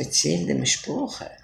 speziellen Sprache.